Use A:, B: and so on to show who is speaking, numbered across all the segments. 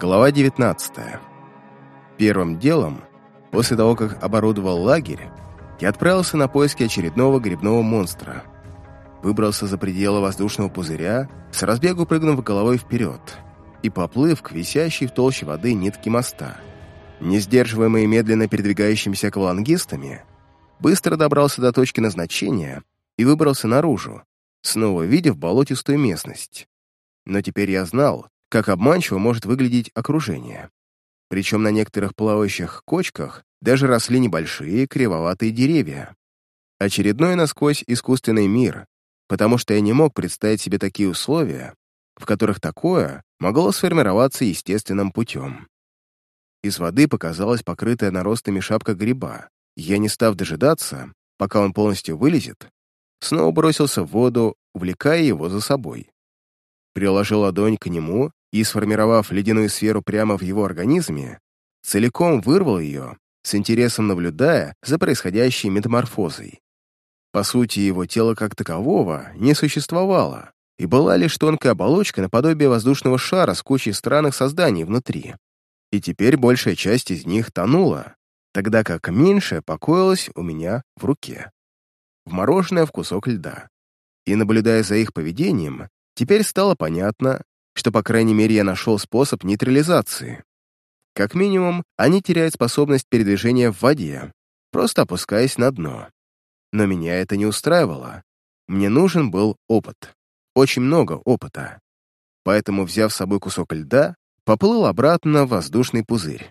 A: Глава 19. Первым делом, после того, как оборудовал лагерь, я отправился на поиски очередного грибного монстра. Выбрался за пределы воздушного пузыря, с разбегу прыгнув головой вперед и поплыв к висящей в толще воды нитке моста. Не сдерживаемый медленно передвигающимися аквалангистами, быстро добрался до точки назначения и выбрался наружу, снова видев болотистую местность. Но теперь я знал, как обманчиво может выглядеть окружение. Причем на некоторых плавающих кочках даже росли небольшие кривоватые деревья. Очередной насквозь искусственный мир, потому что я не мог представить себе такие условия, в которых такое могло сформироваться естественным путем. Из воды показалась покрытая наростами шапка гриба. Я, не став дожидаться, пока он полностью вылезет, снова бросился в воду, увлекая его за собой. Приложил ладонь к нему и, сформировав ледяную сферу прямо в его организме, целиком вырвал ее, с интересом наблюдая за происходящей метаморфозой. По сути, его тело как такового не существовало, и была лишь тонкая оболочка наподобие воздушного шара с кучей странных созданий внутри. И теперь большая часть из них тонула, тогда как меньшая покоилась у меня в руке. Вмороженная в кусок льда. И, наблюдая за их поведением, теперь стало понятно, что, по крайней мере, я нашел способ нейтрализации. Как минимум, они теряют способность передвижения в воде, просто опускаясь на дно. Но меня это не устраивало. Мне нужен был опыт. Очень много опыта. Поэтому, взяв с собой кусок льда, поплыл обратно в воздушный пузырь.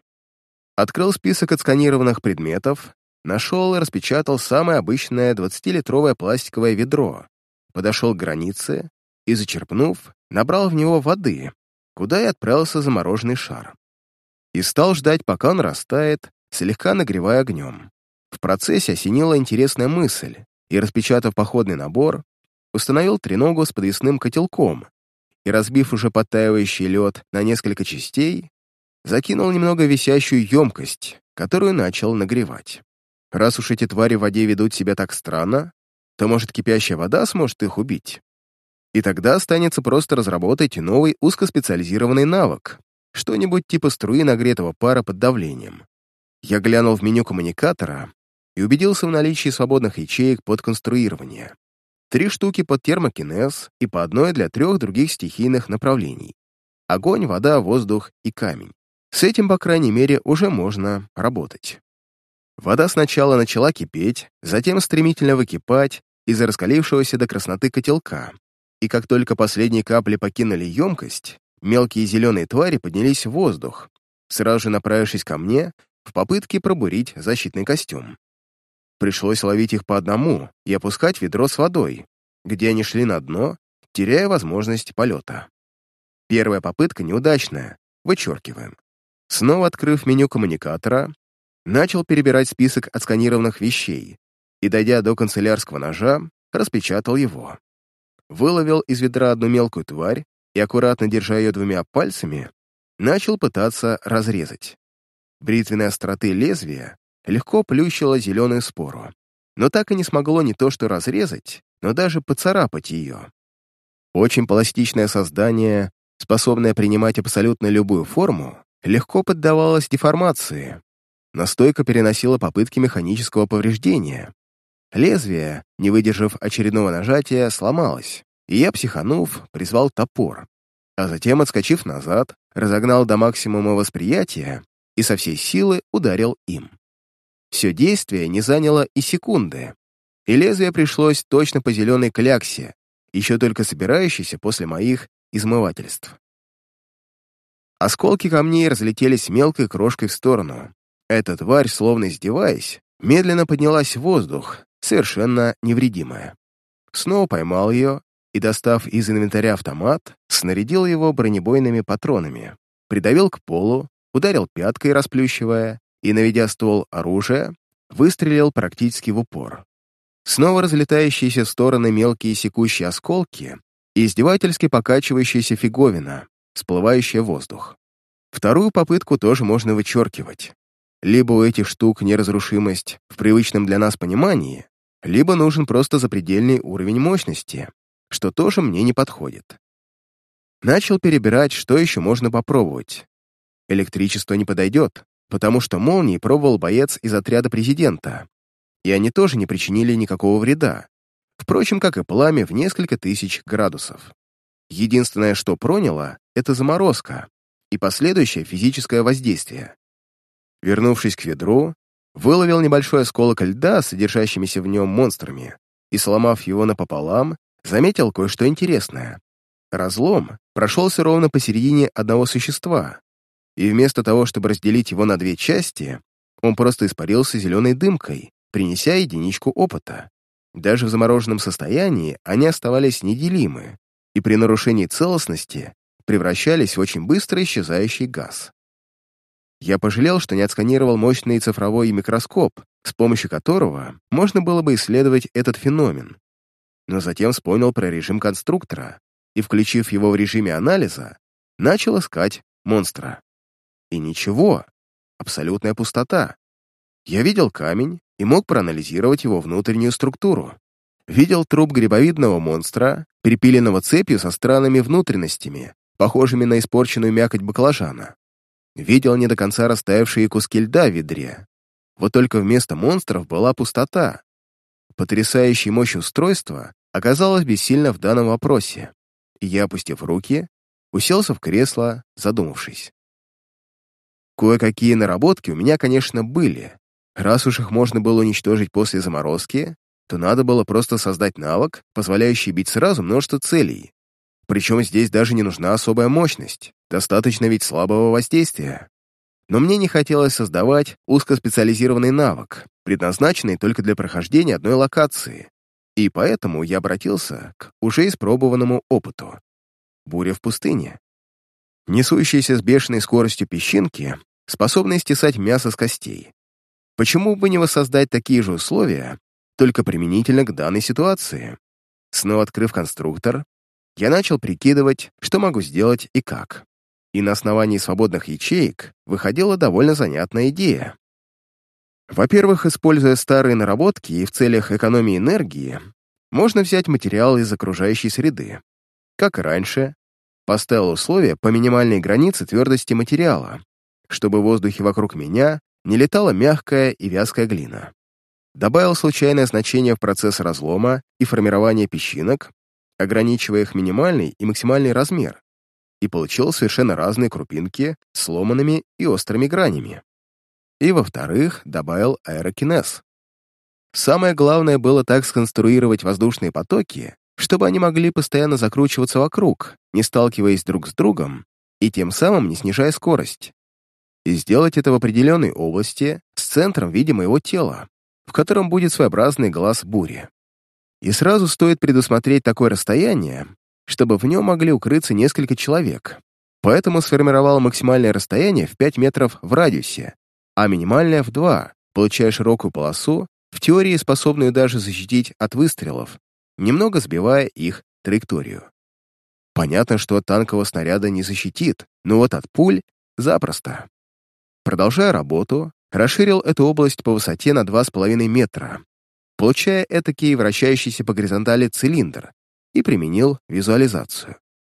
A: Открыл список отсканированных предметов, нашел и распечатал самое обычное 20-литровое пластиковое ведро, подошел к границе и, зачерпнув, набрал в него воды, куда и отправился замороженный шар. И стал ждать, пока он растает, слегка нагревая огнем. В процессе осенила интересная мысль, и, распечатав походный набор, установил треногу с подвесным котелком и, разбив уже подтаивающий лед на несколько частей, закинул немного висящую емкость, которую начал нагревать. Раз уж эти твари в воде ведут себя так странно, то, может, кипящая вода сможет их убить? И тогда останется просто разработать новый узкоспециализированный навык, что-нибудь типа струи нагретого пара под давлением. Я глянул в меню коммуникатора и убедился в наличии свободных ячеек под конструирование. Три штуки под термокинез и по одной для трех других стихийных направлений. Огонь, вода, воздух и камень. С этим, по крайней мере, уже можно работать. Вода сначала начала кипеть, затем стремительно выкипать из-за раскалившегося до красноты котелка, и как только последние капли покинули емкость, мелкие зеленые твари поднялись в воздух, сразу же направившись ко мне в попытке пробурить защитный костюм. Пришлось ловить их по одному и опускать ведро с водой, где они шли на дно, теряя возможность полета. Первая попытка неудачная, вычеркиваем. Снова открыв меню коммуникатора, начал перебирать список отсканированных вещей и, дойдя до канцелярского ножа, распечатал его выловил из ведра одну мелкую тварь и, аккуратно держа ее двумя пальцами, начал пытаться разрезать. Бритвенной остроты лезвия легко плющило зеленую спору, но так и не смогло не то что разрезать, но даже поцарапать ее. Очень пластичное создание, способное принимать абсолютно любую форму, легко поддавалось деформации, настойко переносило попытки механического повреждения, Лезвие, не выдержав очередного нажатия, сломалось, и я, психанув, призвал топор, а затем, отскочив назад, разогнал до максимума восприятия и со всей силы ударил им. Все действие не заняло и секунды, и лезвие пришлось точно по зеленой кляксе, еще только собирающейся после моих измывательств. Осколки камней разлетелись мелкой крошкой в сторону. Эта тварь, словно издеваясь, медленно поднялась в воздух, совершенно невредимая. Снова поймал ее и, достав из инвентаря автомат, снарядил его бронебойными патронами, придавил к полу, ударил пяткой, расплющивая, и, наведя ствол оружия, выстрелил практически в упор. Снова разлетающиеся в стороны мелкие секущие осколки и издевательски покачивающаяся фиговина, всплывающая в воздух. Вторую попытку тоже можно вычеркивать. Либо у этих штук неразрушимость в привычном для нас понимании, либо нужен просто запредельный уровень мощности, что тоже мне не подходит. Начал перебирать, что еще можно попробовать. Электричество не подойдет, потому что молнии пробовал боец из отряда президента, и они тоже не причинили никакого вреда, впрочем, как и пламя в несколько тысяч градусов. Единственное, что проняло, это заморозка и последующее физическое воздействие. Вернувшись к ведру, выловил небольшой осколок льда, содержащимися в нем монстрами, и, сломав его напополам, заметил кое-что интересное. Разлом прошелся ровно посередине одного существа, и вместо того, чтобы разделить его на две части, он просто испарился зеленой дымкой, принеся единичку опыта. Даже в замороженном состоянии они оставались неделимы, и при нарушении целостности превращались в очень быстро исчезающий газ. Я пожалел, что не отсканировал мощный цифровой микроскоп, с помощью которого можно было бы исследовать этот феномен. Но затем вспомнил про режим конструктора и, включив его в режиме анализа, начал искать монстра. И ничего, абсолютная пустота. Я видел камень и мог проанализировать его внутреннюю структуру. Видел труп грибовидного монстра, перепиленного цепью со странными внутренностями, похожими на испорченную мякоть баклажана. Видел не до конца растаявшие куски льда в ведре. Вот только вместо монстров была пустота. Потрясающей мощь устройства оказалась бессильна в данном вопросе, и я, опустив руки, уселся в кресло, задумавшись. Кое-какие наработки у меня, конечно, были. Раз уж их можно было уничтожить после заморозки, то надо было просто создать навык, позволяющий бить сразу множество целей. Причем здесь даже не нужна особая мощность, достаточно ведь слабого воздействия. Но мне не хотелось создавать узкоспециализированный навык, предназначенный только для прохождения одной локации, и поэтому я обратился к уже испробованному опыту. Буря в пустыне. Несущиеся с бешеной скоростью песчинки способные стесать мясо с костей. Почему бы не воссоздать такие же условия, только применительно к данной ситуации? Снова открыв конструктор, я начал прикидывать, что могу сделать и как. И на основании свободных ячеек выходила довольно занятная идея. Во-первых, используя старые наработки и в целях экономии энергии, можно взять материал из окружающей среды. Как и раньше, поставил условия по минимальной границе твердости материала, чтобы в воздухе вокруг меня не летала мягкая и вязкая глина. Добавил случайное значение в процесс разлома и формирования песчинок, ограничивая их минимальный и максимальный размер, и получил совершенно разные крупинки сломанными и острыми гранями. И, во-вторых, добавил аэрокинез. Самое главное было так сконструировать воздушные потоки, чтобы они могли постоянно закручиваться вокруг, не сталкиваясь друг с другом и тем самым не снижая скорость и сделать это в определенной области с центром в моего тела, в котором будет своеобразный глаз бури. И сразу стоит предусмотреть такое расстояние, чтобы в нем могли укрыться несколько человек. Поэтому сформировал максимальное расстояние в 5 метров в радиусе, а минимальное в 2, получая широкую полосу, в теории способную даже защитить от выстрелов, немного сбивая их траекторию. Понятно, что от танкового снаряда не защитит, но вот от пуль — запросто. Продолжая работу, расширил эту область по высоте на 2,5 метра, получая этакий вращающийся по горизонтали цилиндр, и применил визуализацию.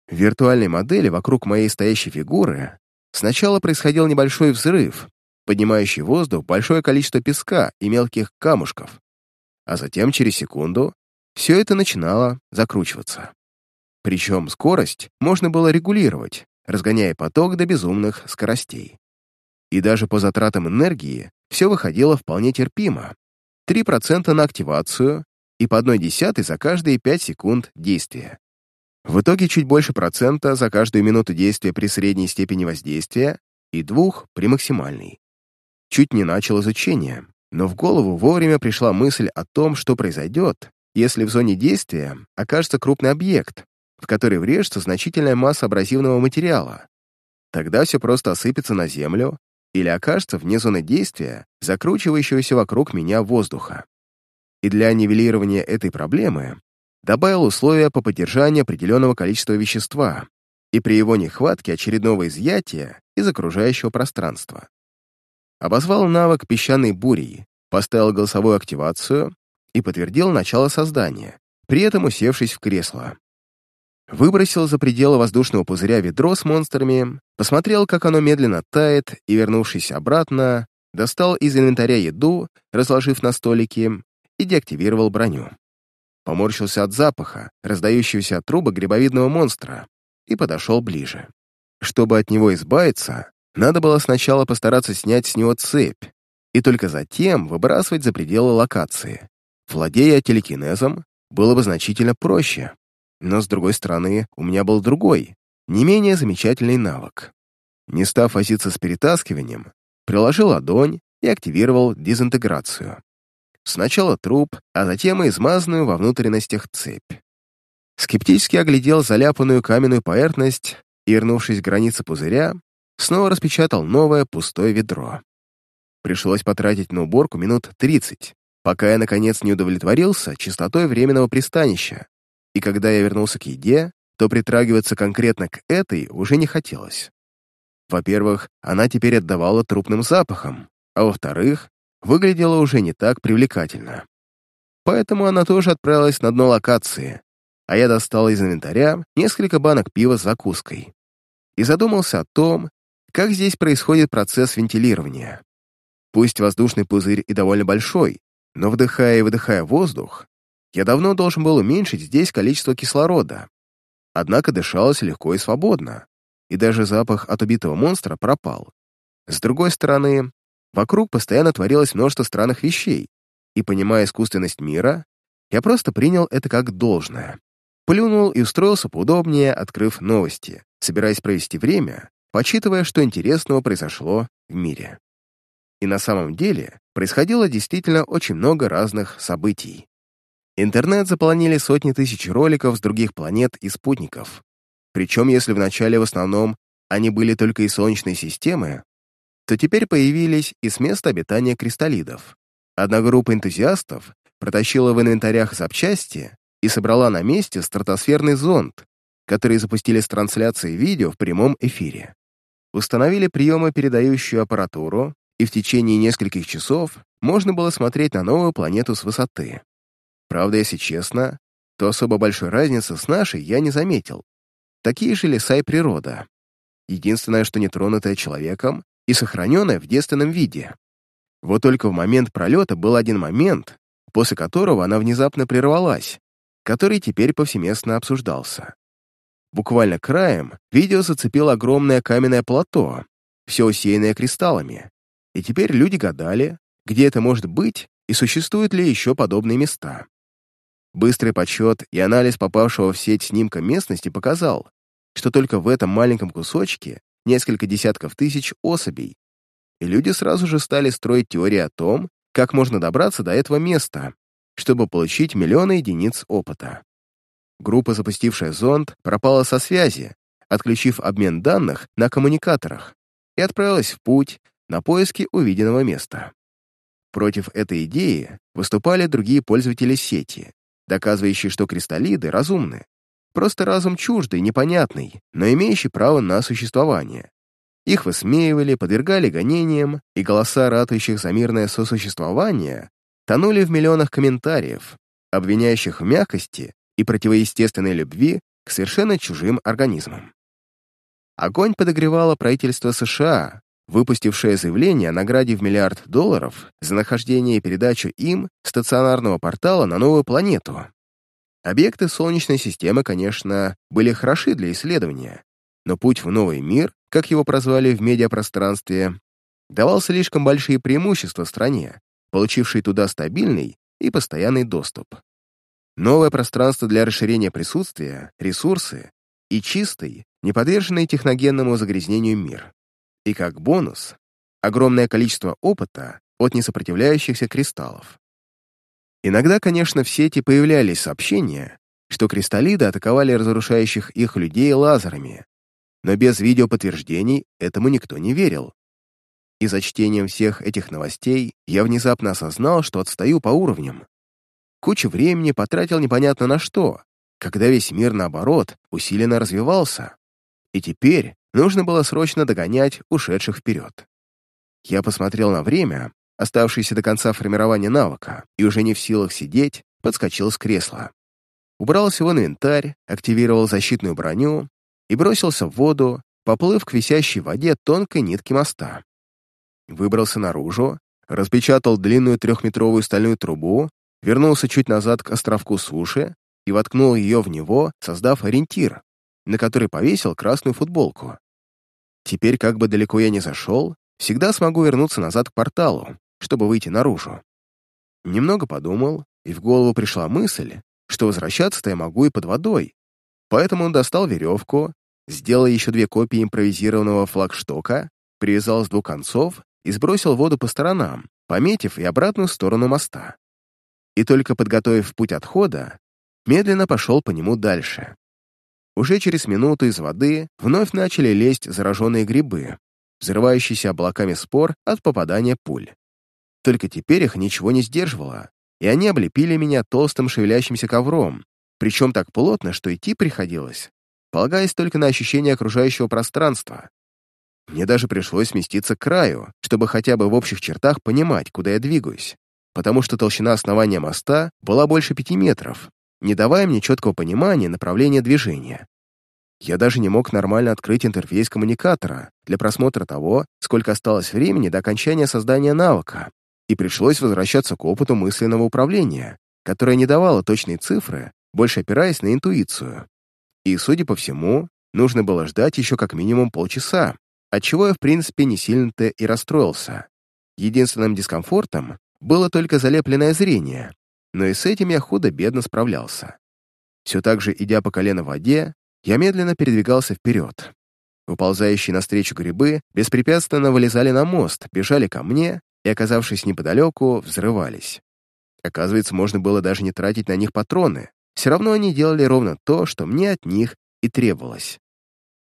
A: В виртуальной модели вокруг моей стоящей фигуры сначала происходил небольшой взрыв, поднимающий в воздух большое количество песка и мелких камушков, а затем через секунду все это начинало закручиваться. Причем скорость можно было регулировать, разгоняя поток до безумных скоростей и даже по затратам энергии все выходило вполне терпимо. 3% на активацию и по 1,1 за каждые 5 секунд действия. В итоге чуть больше процента за каждую минуту действия при средней степени воздействия и двух при максимальной. Чуть не начал изучение, но в голову вовремя пришла мысль о том, что произойдет, если в зоне действия окажется крупный объект, в который врежется значительная масса абразивного материала. Тогда все просто осыпется на землю, или окажется вне зоны действия закручивающегося вокруг меня воздуха. И для нивелирования этой проблемы добавил условия по поддержанию определенного количества вещества и при его нехватке очередного изъятия из окружающего пространства. Обозвал навык песчаной бурей, поставил голосовую активацию и подтвердил начало создания, при этом усевшись в кресло. выбросил за пределы воздушного пузыря ведро с монстрами, посмотрел, как оно медленно тает, и, вернувшись обратно, достал из инвентаря еду, разложив на столике, и деактивировал броню. Поморщился от запаха, раздающегося от трубы грибовидного монстра, и подошел ближе. Чтобы от него избавиться, надо было сначала постараться снять с него цепь, и только затем выбрасывать за пределы локации. Владея телекинезом, было бы значительно проще, но, с другой стороны, у меня был другой, не менее замечательный навык. Не став возиться с перетаскиванием, приложил ладонь и активировал дезинтеграцию. Сначала труп, а затем и измазанную во внутренностях цепь. Скептически оглядел заляпанную каменную поверхность и, вернувшись к границе пузыря, снова распечатал новое пустое ведро. Пришлось потратить на уборку минут 30, пока я, наконец, не удовлетворился чистотой временного пристанища, и когда я вернулся к еде, то притрагиваться конкретно к этой уже не хотелось. Во-первых, она теперь отдавала трупным запахом, а во-вторых, выглядела уже не так привлекательно. Поэтому она тоже отправилась на дно локации, а я достал из инвентаря несколько банок пива с закуской и задумался о том, как здесь происходит процесс вентилирования. Пусть воздушный пузырь и довольно большой, но вдыхая и выдыхая воздух, я давно должен был уменьшить здесь количество кислорода. Однако дышалось легко и свободно, и даже запах от убитого монстра пропал. С другой стороны, вокруг постоянно творилось множество странных вещей, и, понимая искусственность мира, я просто принял это как должное. Плюнул и устроился поудобнее, открыв новости, собираясь провести время, почитывая, что интересного произошло в мире. И на самом деле происходило действительно очень много разных событий. Интернет заполонили сотни тысяч роликов с других планет и спутников. Причем, если вначале в основном они были только из Солнечной системы, то теперь появились и с места обитания кристаллидов. Одна группа энтузиастов протащила в инвентарях запчасти и собрала на месте стратосферный зонд, который запустили с трансляцией видео в прямом эфире. Установили приемы передающую аппаратуру, и в течение нескольких часов можно было смотреть на новую планету с высоты. Правда, если честно, то особо большой разницы с нашей я не заметил. Такие же леса и природа. Единственное, что нетронутое человеком и сохраненное в девственном виде. Вот только в момент пролета был один момент, после которого она внезапно прервалась, который теперь повсеместно обсуждался. Буквально краем видео зацепило огромное каменное плато, все усеянное кристаллами, и теперь люди гадали, где это может быть и существуют ли еще подобные места. Быстрый подсчет и анализ попавшего в сеть снимка местности показал, что только в этом маленьком кусочке несколько десятков тысяч особей, и люди сразу же стали строить теории о том, как можно добраться до этого места, чтобы получить миллионы единиц опыта. Группа, запустившая зонд, пропала со связи, отключив обмен данных на коммуникаторах, и отправилась в путь на поиски увиденного места. Против этой идеи выступали другие пользователи сети, доказывающие, что кристаллиды разумны. Просто разум чуждый, непонятный, но имеющий право на существование. Их высмеивали, подвергали гонениям, и голоса ратующих за мирное сосуществование тонули в миллионах комментариев, обвиняющих в мягкости и противоестественной любви к совершенно чужим организмам. Огонь подогревало правительство США, выпустившее заявление о награде в миллиард долларов за нахождение и передачу им стационарного портала на новую планету. Объекты Солнечной системы, конечно, были хороши для исследования, но путь в новый мир, как его прозвали в медиапространстве, давал слишком большие преимущества стране, получившей туда стабильный и постоянный доступ. Новое пространство для расширения присутствия, ресурсы и чистый, неподверженный техногенному загрязнению мир. И как бонус — огромное количество опыта от несопротивляющихся кристаллов. Иногда, конечно, в сети появлялись сообщения, что кристаллиды атаковали разрушающих их людей лазерами, но без видеоподтверждений этому никто не верил. И за чтением всех этих новостей я внезапно осознал, что отстаю по уровням. Кучу времени потратил непонятно на что, когда весь мир, наоборот, усиленно развивался. И теперь нужно было срочно догонять ушедших вперед. Я посмотрел на время, оставшееся до конца формирования навыка, и уже не в силах сидеть, подскочил с кресла. убрался в инвентарь, активировал защитную броню и бросился в воду, поплыв к висящей в воде тонкой нитке моста. Выбрался наружу, распечатал длинную трехметровую стальную трубу, вернулся чуть назад к островку суши и воткнул ее в него, создав ориентир, на который повесил красную футболку. Теперь, как бы далеко я не зашел, всегда смогу вернуться назад к порталу, чтобы выйти наружу. Немного подумал, и в голову пришла мысль, что возвращаться-то я могу и под водой. Поэтому он достал веревку, сделал еще две копии импровизированного флагштока, привязал с двух концов и сбросил воду по сторонам, пометив и обратную сторону моста. И только подготовив путь отхода, медленно пошел по нему дальше. Уже через минуту из воды вновь начали лезть зараженные грибы, взрывающиеся облаками спор от попадания пуль. Только теперь их ничего не сдерживало, и они облепили меня толстым шевелящимся ковром, причем так плотно, что идти приходилось, полагаясь только на ощущение окружающего пространства. Мне даже пришлось сместиться к краю, чтобы хотя бы в общих чертах понимать, куда я двигаюсь, потому что толщина основания моста была больше пяти метров, не давая мне четкого понимания направления движения. Я даже не мог нормально открыть интерфейс коммуникатора для просмотра того, сколько осталось времени до окончания создания навыка, и пришлось возвращаться к опыту мысленного управления, которое не давало точные цифры, больше опираясь на интуицию. И, судя по всему, нужно было ждать еще как минимум полчаса, отчего я, в принципе, не сильно-то и расстроился. Единственным дискомфортом было только залепленное зрение, но и с этим я худо-бедно справлялся. Все так же, идя по колено в воде, я медленно передвигался вперед. Выползающие навстречу грибы беспрепятственно вылезали на мост, бежали ко мне и, оказавшись неподалеку, взрывались. Оказывается, можно было даже не тратить на них патроны. Все равно они делали ровно то, что мне от них и требовалось.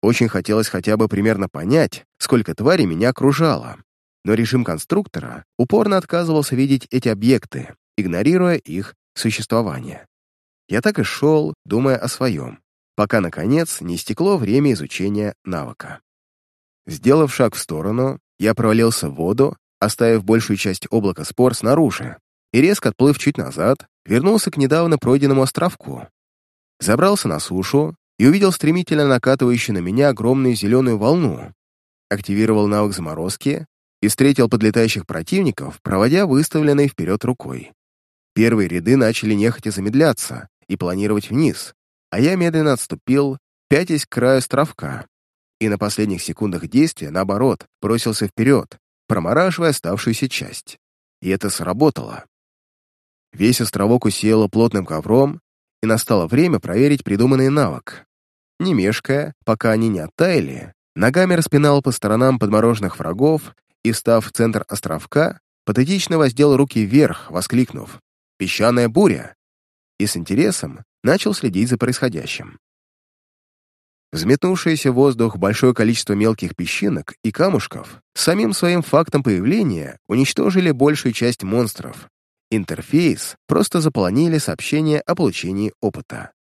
A: Очень хотелось хотя бы примерно понять, сколько тварей меня окружало. Но режим конструктора упорно отказывался видеть эти объекты, игнорируя их существование. Я так и шел, думая о своем, пока, наконец, не истекло время изучения навыка. Сделав шаг в сторону, я провалился в воду оставив большую часть облака спор снаружи, и резко отплыв чуть назад, вернулся к недавно пройденному островку. Забрался на сушу и увидел стремительно накатывающую на меня огромную зеленую волну. Активировал навык заморозки и встретил подлетающих противников, проводя выставленной вперед рукой. Первые ряды начали нехотя замедляться и планировать вниз, а я медленно отступил, пятясь к краю островка, и на последних секундах действия, наоборот, бросился вперед, промораживая оставшуюся часть. И это сработало. Весь островок усеяло плотным ковром, и настало время проверить придуманный навык. Не мешкая, пока они не оттаяли, ногами распинал по сторонам подмороженных врагов и, став в центр островка, патетично воздел руки вверх, воскликнув «Песчаная буря!» и с интересом начал следить за происходящим. Взметнувшееся в воздух большое количество мелких песчинок и камушков самим своим фактом появления уничтожили большую часть монстров. Интерфейс просто заполонили сообщение о получении опыта.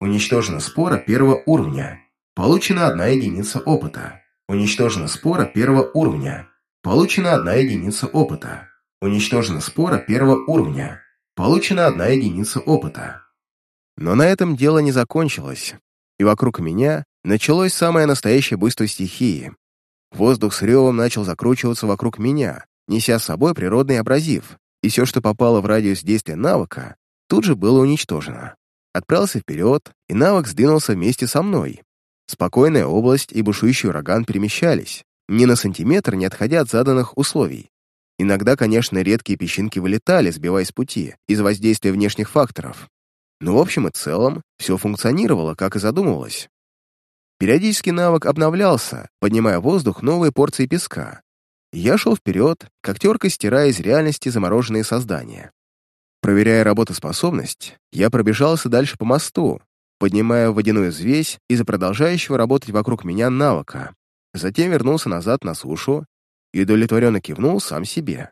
A: Уничтожена спора первого уровня. Получена одна единица опыта. Уничтожена спора первого уровня. Получена одна единица опыта. Уничтожена спора первого уровня. Получена одна единица опыта. Но на этом дело не закончилось и вокруг меня началось самое настоящее буйство стихии. Воздух с ревом начал закручиваться вокруг меня, неся с собой природный абразив, и все, что попало в радиус действия навыка, тут же было уничтожено. Отправился вперед, и навык сдвинулся вместе со мной. Спокойная область и бушующий ураган перемещались, ни на сантиметр не отходя от заданных условий. Иногда, конечно, редкие песчинки вылетали, сбиваясь с пути из воздействия внешних факторов, но в общем и целом все функционировало, как и задумывалось. Периодически навык обновлялся, поднимая в воздух новые порции песка. Я шел вперед, как теркой стирая из реальности замороженные создания. Проверяя работоспособность, я пробежался дальше по мосту, поднимая водяную взвесь из-за продолжающего работать вокруг меня навыка. Затем вернулся назад на сушу и удовлетворенно кивнул сам себе.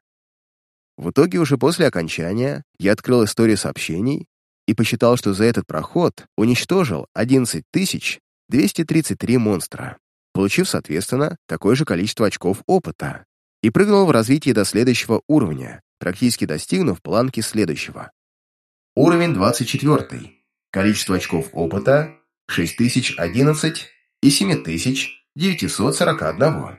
A: В итоге уже после окончания я открыл историю сообщений и посчитал, что за этот проход уничтожил 11 233 монстра, получив, соответственно, такое же количество очков опыта, и прыгнул в развитие до следующего уровня, практически достигнув планки следующего. Уровень 24. Количество очков опыта – 6011 и 7941.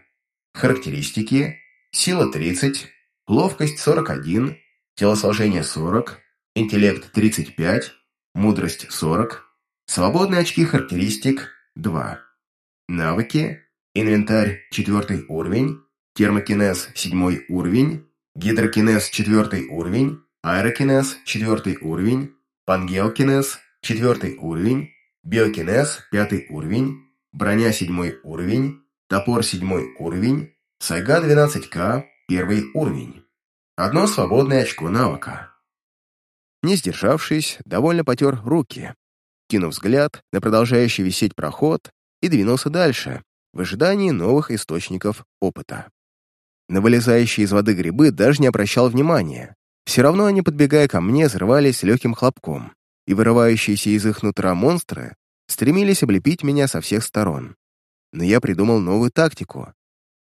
A: Характеристики – сила 30, ловкость 41, телосложение 40, интеллект 35, мудрость 40, свободные очки характеристик 2. Навыки – инвентарь 4 уровень, термокинез 7 уровень, гидрокинез 4 уровень, аэрокинез 4 уровень, пангеокинез 4 уровень, биокинез 5 уровень, броня 7 уровень, топор 7 уровень, сайга 12к 1 уровень. Одно свободное очко навыка. Не сдержавшись, довольно потер руки, кинув взгляд на продолжающий висеть проход и двинулся дальше, в ожидании новых источников опыта. На вылезающие из воды грибы даже не обращал внимания. Все равно они, подбегая ко мне, взрывались легким хлопком, и вырывающиеся из их нутра монстры стремились облепить меня со всех сторон. Но я придумал новую тактику.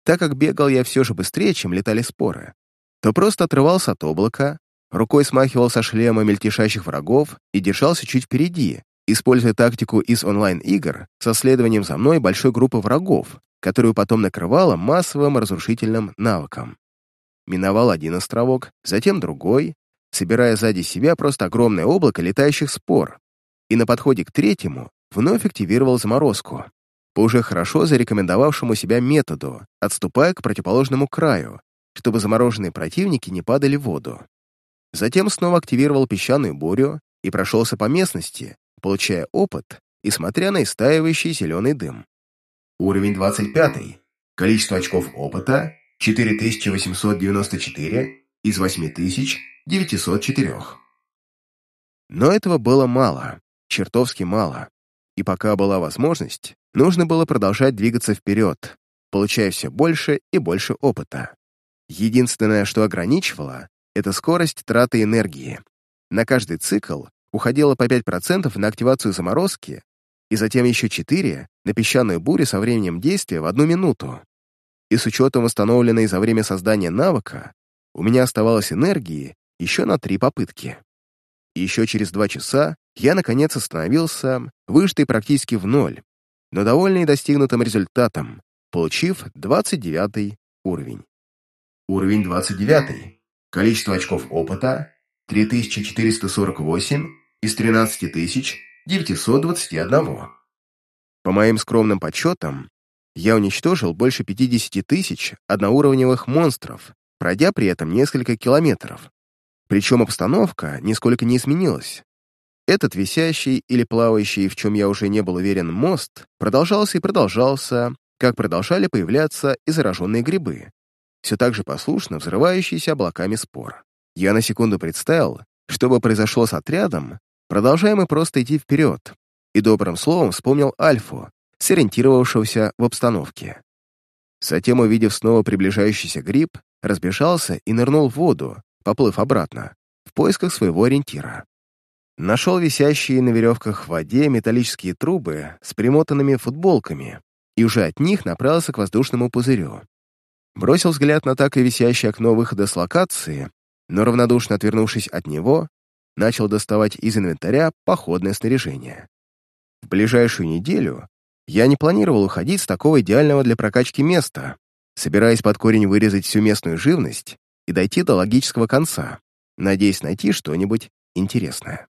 A: Так как бегал я все же быстрее, чем летали споры, то просто отрывался от облака, рукой смахивал со шлема мельтешащих врагов и держался чуть впереди, используя тактику из онлайн-игр со следованием за мной большой группы врагов, которую потом накрывала массовым разрушительным навыком. Миновал один островок, затем другой, собирая сзади себя просто огромное облако летающих спор, и на подходе к третьему вновь активировал заморозку, по уже хорошо зарекомендовавшему себя методу, отступая к противоположному краю, чтобы замороженные противники не падали в воду. Затем снова активировал песчаную бурю и прошелся по местности, получая опыт и смотря на истаивающий зеленый дым. Уровень 25. Количество очков опыта 4894 из 8904. Но этого было мало, чертовски мало. И пока была возможность, нужно было продолжать двигаться вперед, получая все больше и больше опыта. Единственное, что ограничивало, это скорость траты энергии. На каждый цикл уходило по 5% на активацию заморозки и затем еще 4 на песчаную бурю со временем действия в одну минуту. И с учетом установленной за время создания навыка, у меня оставалось энергии еще на три попытки. И еще через два часа я, наконец, остановился, выжатый практически в ноль, но довольный достигнутым результатом, получив 29 уровень. Уровень 29. Количество очков опыта 3448 из 13921. По моим скромным подсчетам, я уничтожил больше 50 тысяч одноуровневых монстров, пройдя при этом несколько километров. Причем обстановка нисколько не изменилась. Этот висящий или плавающий, в чем я уже не был уверен, мост продолжался и продолжался, как продолжали появляться и зараженные грибы, все так же послушно взрывающиеся облаками спор. Я на секунду представил, что бы произошло с отрядом, продолжая мы просто идти вперед, и добрым словом вспомнил Альфу, сориентировавшегося в обстановке. Затем, увидев снова приближающийся гриб, разбежался и нырнул в воду, поплыв обратно, в поисках своего ориентира. Нашел висящие на веревках в воде металлические трубы с примотанными футболками и уже от них направился к воздушному пузырю. Бросил взгляд на так и висящее окно выхода с локации, но равнодушно отвернувшись от него, начал доставать из инвентаря походное снаряжение. В ближайшую неделю я не планировал уходить с такого идеального для прокачки места, собираясь под корень вырезать всю местную живность и дойти до логического конца, надеясь найти что-нибудь интересное.